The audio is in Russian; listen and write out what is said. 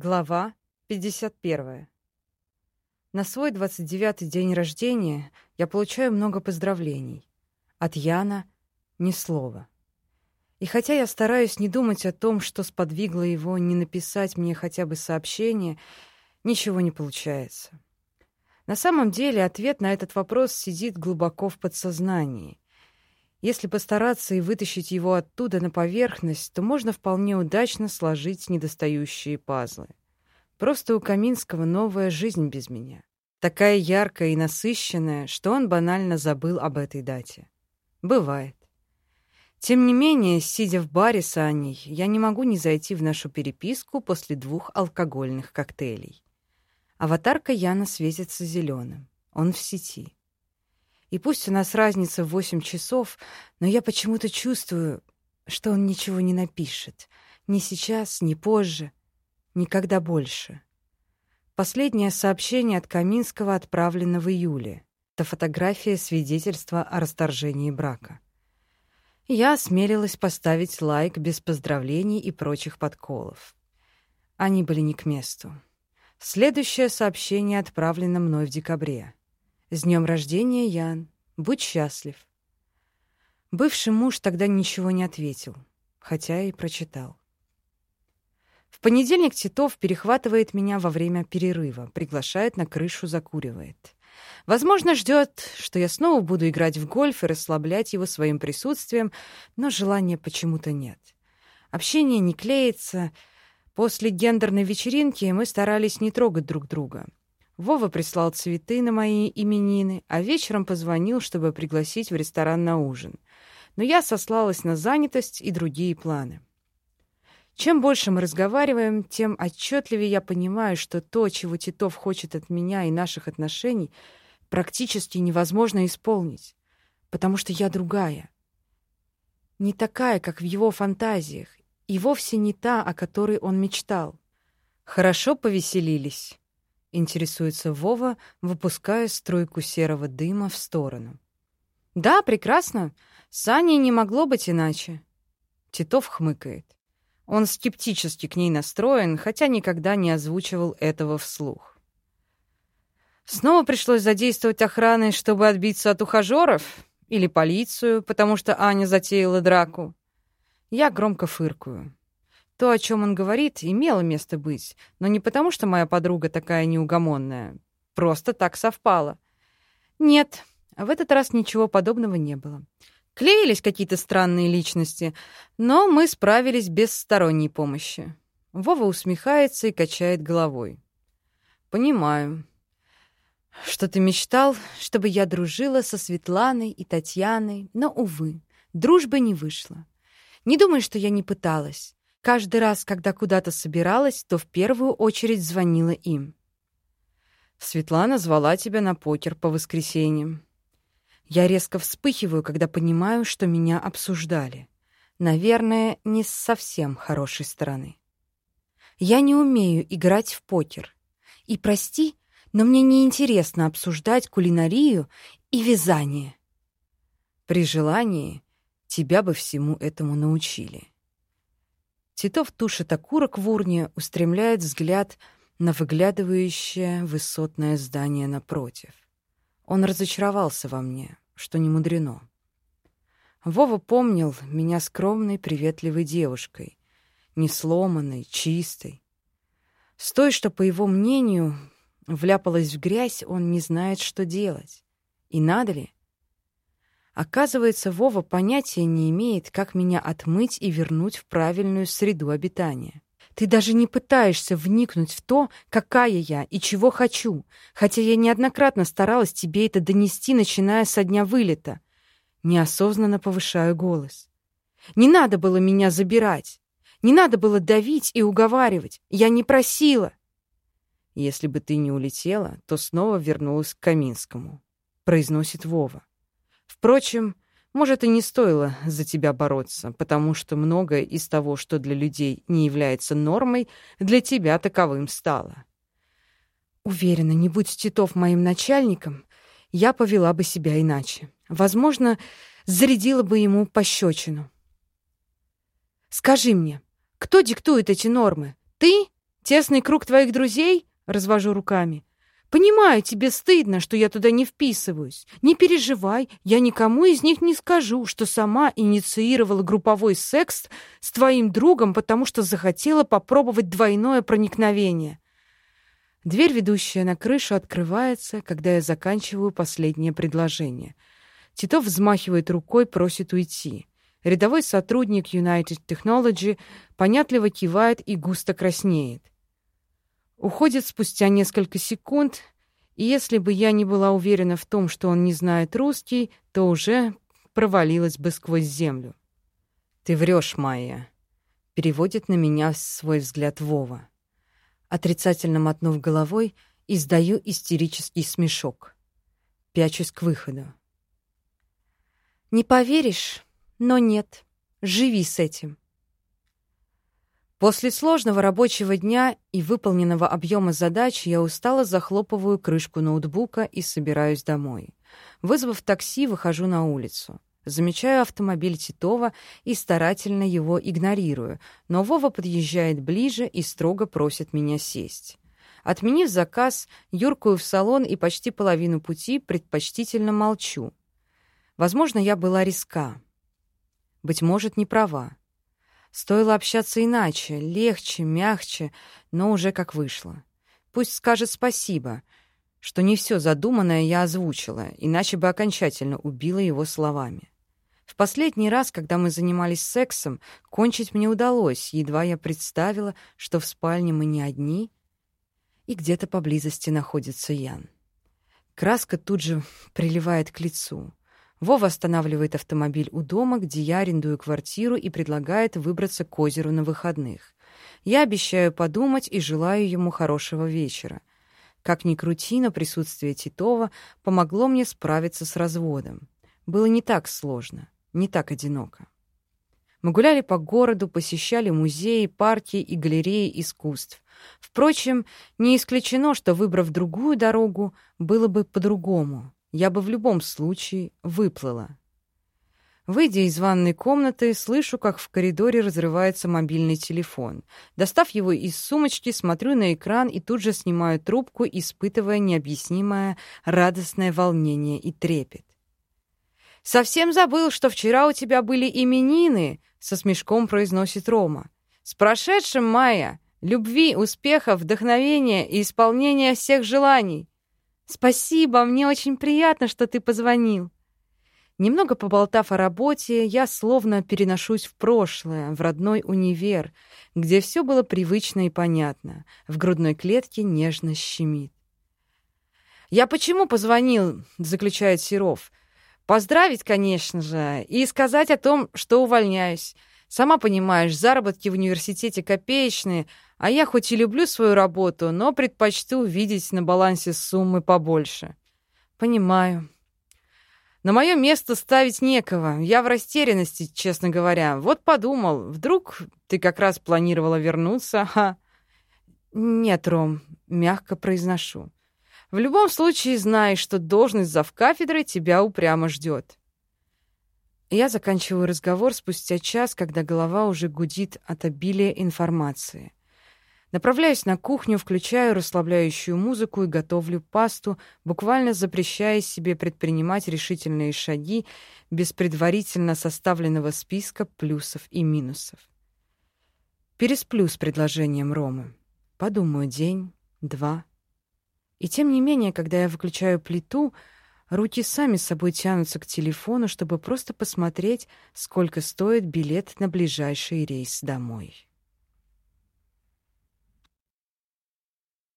Глава 51. На свой 29-й день рождения я получаю много поздравлений. От Яна ни слова. И хотя я стараюсь не думать о том, что сподвигло его не написать мне хотя бы сообщение, ничего не получается. На самом деле ответ на этот вопрос сидит глубоко в подсознании. Если постараться и вытащить его оттуда на поверхность, то можно вполне удачно сложить недостающие пазлы. Просто у Каминского новая жизнь без меня. Такая яркая и насыщенная, что он банально забыл об этой дате. Бывает. Тем не менее, сидя в баре с Аней, я не могу не зайти в нашу переписку после двух алкогольных коктейлей. Аватарка Яна светится зеленым. Он в сети. И пусть у нас разница в восемь часов, но я почему-то чувствую, что он ничего не напишет. Ни сейчас, ни позже. Никогда больше. Последнее сообщение от Каминского отправлено в июле. Это фотография свидетельства о расторжении брака. Я осмелилась поставить лайк без поздравлений и прочих подколов. Они были не к месту. Следующее сообщение отправлено мной в декабре. «С днем рождения, Ян! Будь счастлив!» Бывший муж тогда ничего не ответил, хотя и прочитал. В понедельник Титов перехватывает меня во время перерыва, приглашает на крышу, закуривает. Возможно, ждет, что я снова буду играть в гольф и расслаблять его своим присутствием, но желания почему-то нет. Общение не клеится. После гендерной вечеринки мы старались не трогать друг друга. Вова прислал цветы на мои именины, а вечером позвонил, чтобы пригласить в ресторан на ужин. Но я сослалась на занятость и другие планы. Чем больше мы разговариваем, тем отчетливее я понимаю, что то, чего Титов хочет от меня и наших отношений, практически невозможно исполнить, потому что я другая. Не такая, как в его фантазиях, и вовсе не та, о которой он мечтал. Хорошо повеселились, интересуется Вова, выпуская струйку серого дыма в сторону. Да, прекрасно. С Аней не могло быть иначе. Титов хмыкает. Он скептически к ней настроен, хотя никогда не озвучивал этого вслух. Снова пришлось задействовать охраны, чтобы отбиться от ухажеров? Или полицию, потому что Аня затеяла драку? Я громко фыркую. То, о чем он говорит, имело место быть, но не потому, что моя подруга такая неугомонная. Просто так совпало. Нет, в этот раз ничего подобного не было. Клеились какие-то странные личности, но мы справились без сторонней помощи. Вова усмехается и качает головой. «Понимаю. Что ты мечтал, чтобы я дружила со Светланой и Татьяной, но, увы, дружба не вышла. Не думай, что я не пыталась. Каждый раз, когда куда-то собиралась, то в первую очередь звонила им. Светлана звала тебя на покер по воскресеньям. Я резко вспыхиваю, когда понимаю, что меня обсуждали. Наверное, не с совсем хорошей стороны. Я не умею играть в покер. И прости, но мне неинтересно обсуждать кулинарию и вязание. При желании тебя бы всему этому научили. Титов тушит окурок в урне, устремляет взгляд на выглядывающее высотное здание напротив. Он разочаровался во мне, что не мудрено. Вова помнил меня скромной, приветливой девушкой, не сломанной, чистой. С той, что, по его мнению, вляпалась в грязь, он не знает, что делать. И надо ли? Оказывается, Вова понятия не имеет, как меня отмыть и вернуть в правильную среду обитания. Ты даже не пытаешься вникнуть в то, какая я и чего хочу, хотя я неоднократно старалась тебе это донести, начиная со дня вылета. Неосознанно повышаю голос. Не надо было меня забирать. Не надо было давить и уговаривать. Я не просила. Если бы ты не улетела, то снова вернулась к Каминскому, произносит Вова. Впрочем, может, и не стоило за тебя бороться, потому что многое из того, что для людей не является нормой, для тебя таковым стало. Уверена, не будь Титов моим начальником, я повела бы себя иначе. Возможно, зарядила бы ему пощечину. Скажи мне, кто диктует эти нормы? Ты? Тесный круг твоих друзей? Развожу руками. Понимаю, тебе стыдно, что я туда не вписываюсь. Не переживай, я никому из них не скажу, что сама инициировала групповой секс с твоим другом, потому что захотела попробовать двойное проникновение. Дверь, ведущая на крышу, открывается, когда я заканчиваю последнее предложение. Титов взмахивает рукой, просит уйти. Рядовой сотрудник United Technology понятливо кивает и густо краснеет. Уходит спустя несколько секунд, и если бы я не была уверена в том, что он не знает русский, то уже провалилась бы сквозь землю. «Ты врешь, Майя», — переводит на меня свой взгляд Вова. Отрицательно мотнув головой, издаю истерический смешок. Пячусь к выходу. «Не поверишь, но нет. Живи с этим». После сложного рабочего дня и выполненного объема задач я устало захлопываю крышку ноутбука и собираюсь домой. Вызвав такси, выхожу на улицу. Замечаю автомобиль Титова и старательно его игнорирую, но Вова подъезжает ближе и строго просит меня сесть. Отменив заказ, юркую в салон и почти половину пути предпочтительно молчу. Возможно, я была риска. Быть может, не права. Стоило общаться иначе, легче, мягче, но уже как вышло. Пусть скажет спасибо, что не все задуманное я озвучила, иначе бы окончательно убила его словами. В последний раз, когда мы занимались сексом, кончить мне удалось, едва я представила, что в спальне мы не одни, и где-то поблизости находится Ян. Краска тут же приливает к лицу. Вова останавливает автомобиль у дома, где я арендую квартиру и предлагает выбраться к озеру на выходных. Я обещаю подумать и желаю ему хорошего вечера. Как ни крути, но присутствие Титова помогло мне справиться с разводом. Было не так сложно, не так одиноко. Мы гуляли по городу, посещали музеи, парки и галереи искусств. Впрочем, не исключено, что, выбрав другую дорогу, было бы по-другому я бы в любом случае выплыла. Выйдя из ванной комнаты, слышу, как в коридоре разрывается мобильный телефон. Достав его из сумочки, смотрю на экран и тут же снимаю трубку, испытывая необъяснимое радостное волнение и трепет. «Совсем забыл, что вчера у тебя были именины!» — со смешком произносит Рома. «С прошедшим, Майя! Любви, успеха, вдохновения и исполнения всех желаний!» «Спасибо, мне очень приятно, что ты позвонил». Немного поболтав о работе, я словно переношусь в прошлое, в родной универ, где все было привычно и понятно. В грудной клетке нежно щемит. «Я почему позвонил?» — заключает Серов. «Поздравить, конечно же, и сказать о том, что увольняюсь. Сама понимаешь, заработки в университете копеечные, а я хоть и люблю свою работу, но предпочту видеть на балансе суммы побольше. Понимаю. На мое место ставить некого. Я в растерянности, честно говоря. Вот подумал, вдруг ты как раз планировала вернуться, ха. Нет, Ром, мягко произношу. В любом случае знай, что должность завкафедры тебя упрямо ждет. Я заканчиваю разговор спустя час, когда голова уже гудит от обилия информации. Направляюсь на кухню, включаю расслабляющую музыку и готовлю пасту, буквально запрещая себе предпринимать решительные шаги без предварительно составленного списка плюсов и минусов. Пересплю с предложением Ромы. Подумаю день, два. И тем не менее, когда я выключаю плиту — Руки сами собой тянутся к телефону, чтобы просто посмотреть, сколько стоит билет на ближайший рейс домой.